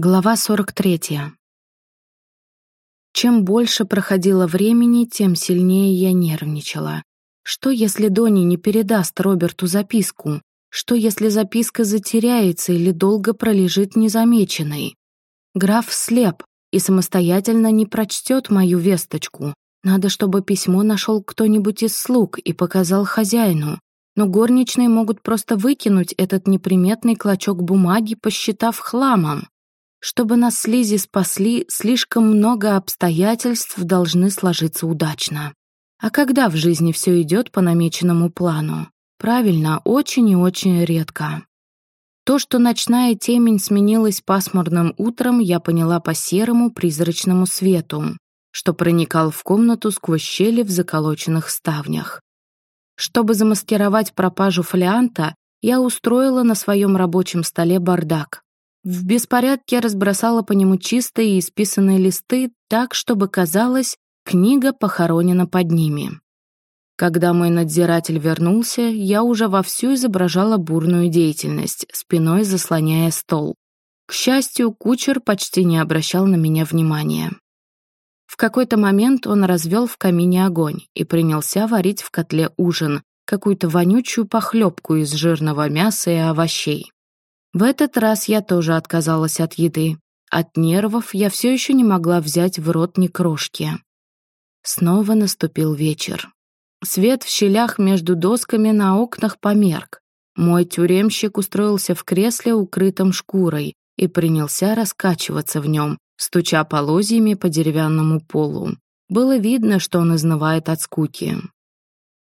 Глава 43. Чем больше проходило времени, тем сильнее я нервничала. Что, если Донни не передаст Роберту записку? Что, если записка затеряется или долго пролежит незамеченной? Граф слеп и самостоятельно не прочтет мою весточку. Надо, чтобы письмо нашел кто-нибудь из слуг и показал хозяину. Но горничные могут просто выкинуть этот неприметный клочок бумаги, посчитав хламом. Чтобы нас с Лизи спасли, слишком много обстоятельств должны сложиться удачно. А когда в жизни все идет по намеченному плану? Правильно, очень и очень редко. То, что ночная темень сменилась пасмурным утром, я поняла по серому призрачному свету, что проникал в комнату сквозь щели в заколоченных ставнях. Чтобы замаскировать пропажу фолианта, я устроила на своем рабочем столе бардак. В беспорядке разбросала по нему чистые и исписанные листы так, чтобы казалось, книга похоронена под ними. Когда мой надзиратель вернулся, я уже вовсю изображала бурную деятельность, спиной заслоняя стол. К счастью, кучер почти не обращал на меня внимания. В какой-то момент он развел в камине огонь и принялся варить в котле ужин, какую-то вонючую похлебку из жирного мяса и овощей. В этот раз я тоже отказалась от еды. От нервов я все еще не могла взять в рот ни крошки. Снова наступил вечер. Свет в щелях между досками на окнах померк. Мой тюремщик устроился в кресле, укрытом шкурой, и принялся раскачиваться в нем, стуча полозьями по деревянному полу. Было видно, что он изнывает от скуки.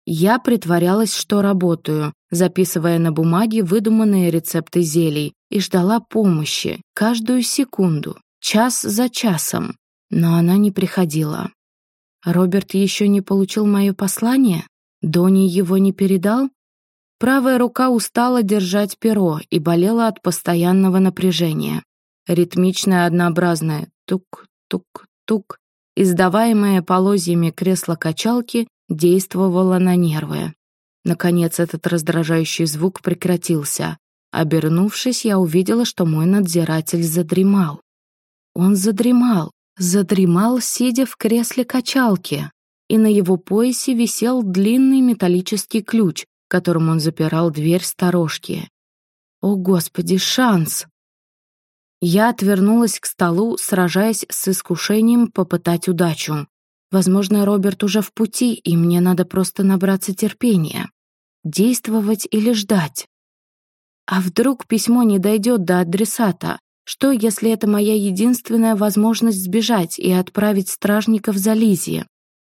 Я притворялась, что работаю, записывая на бумаге выдуманные рецепты зелий, и ждала помощи каждую секунду, час за часом, но она не приходила. Роберт еще не получил мое послание? Дони его не передал? Правая рука устала держать перо и болела от постоянного напряжения. Ритмичное однообразное тук-тук-тук, издаваемое полозьями кресла-качалки, действовала на нервы. Наконец этот раздражающий звук прекратился. Обернувшись, я увидела, что мой надзиратель задремал. Он задремал, задремал, сидя в кресле качалки, и на его поясе висел длинный металлический ключ, которым он запирал дверь сторожки. О, Господи, шанс! Я отвернулась к столу, сражаясь с искушением попытать удачу. Возможно, Роберт уже в пути, и мне надо просто набраться терпения. Действовать или ждать? А вдруг письмо не дойдет до адресата? Что, если это моя единственная возможность сбежать и отправить стражников за Лизи?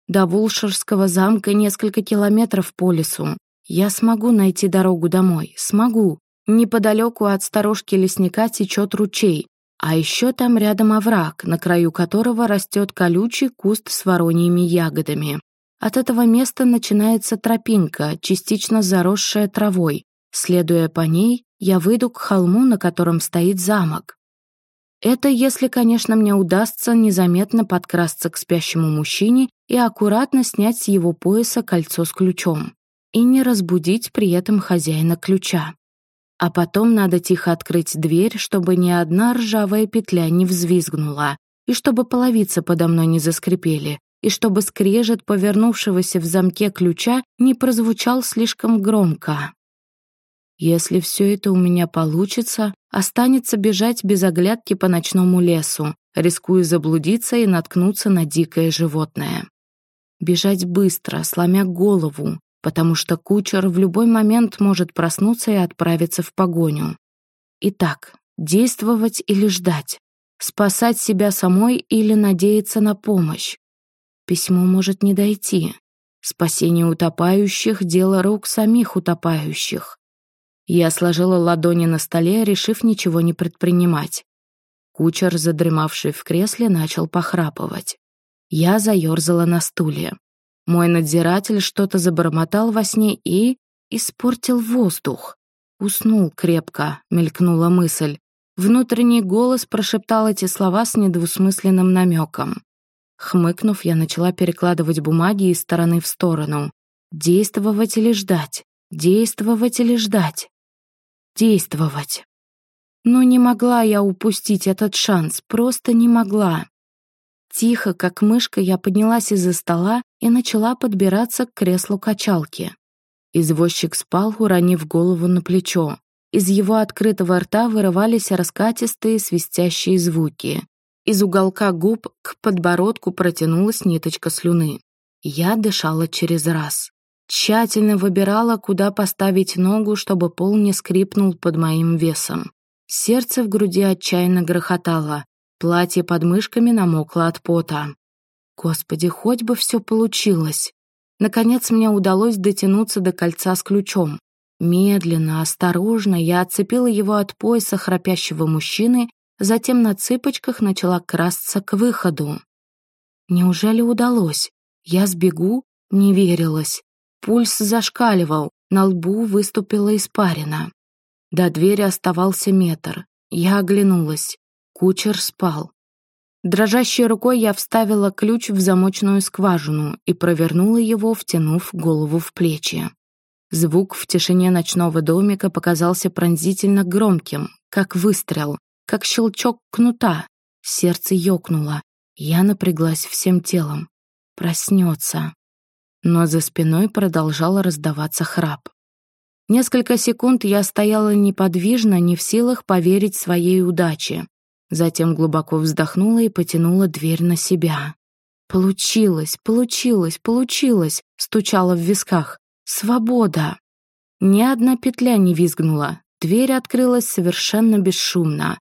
До Вулшерского замка несколько километров по лесу. Я смогу найти дорогу домой. Смогу. Неподалеку от сторожки лесника течет ручей. А еще там рядом овраг, на краю которого растет колючий куст с вороньими ягодами. От этого места начинается тропинка, частично заросшая травой. Следуя по ней, я выйду к холму, на котором стоит замок. Это если, конечно, мне удастся незаметно подкрасться к спящему мужчине и аккуратно снять с его пояса кольцо с ключом. И не разбудить при этом хозяина ключа. А потом надо тихо открыть дверь, чтобы ни одна ржавая петля не взвизгнула, и чтобы половицы подо мной не заскрипели, и чтобы скрежет повернувшегося в замке ключа не прозвучал слишком громко. Если все это у меня получится, останется бежать без оглядки по ночному лесу, рискуя заблудиться и наткнуться на дикое животное. Бежать быстро, сломя голову, потому что кучер в любой момент может проснуться и отправиться в погоню. Итак, действовать или ждать? Спасать себя самой или надеяться на помощь? Письмо может не дойти. Спасение утопающих — дело рук самих утопающих. Я сложила ладони на столе, решив ничего не предпринимать. Кучер, задремавший в кресле, начал похрапывать. Я заерзала на стуле. Мой надзиратель что-то забормотал во сне и... испортил воздух. Уснул крепко, мелькнула мысль. Внутренний голос прошептал эти слова с недвусмысленным намеком. Хмыкнув, я начала перекладывать бумаги из стороны в сторону. Действовать или ждать? Действовать или ждать? Действовать. Но не могла я упустить этот шанс, просто не могла. Тихо, как мышка, я поднялась из-за стола и начала подбираться к креслу качалки. Извозчик спал, уронив голову на плечо. Из его открытого рта вырывались раскатистые свистящие звуки. Из уголка губ к подбородку протянулась ниточка слюны. Я дышала через раз. Тщательно выбирала, куда поставить ногу, чтобы пол не скрипнул под моим весом. Сердце в груди отчаянно грохотало. Платье под мышками намокло от пота. Господи, хоть бы все получилось. Наконец мне удалось дотянуться до кольца с ключом. Медленно, осторожно я отцепила его от пояса храпящего мужчины, затем на цыпочках начала красться к выходу. Неужели удалось? Я сбегу? Не верилось. Пульс зашкаливал, на лбу выступила испарина. До двери оставался метр. Я оглянулась. Кучер спал. Дрожащей рукой я вставила ключ в замочную скважину и провернула его, втянув голову в плечи. Звук в тишине ночного домика показался пронзительно громким, как выстрел, как щелчок кнута. Сердце ёкнуло. Я напряглась всем телом. Проснется. Но за спиной продолжал раздаваться храп. Несколько секунд я стояла неподвижно, не в силах поверить своей удаче. Затем глубоко вздохнула и потянула дверь на себя. «Получилось, получилось, получилось!» — стучала в висках. «Свобода!» Ни одна петля не визгнула. Дверь открылась совершенно бесшумно.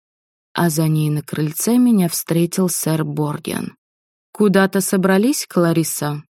А за ней на крыльце меня встретил сэр Борген. «Куда-то собрались, Клариса?»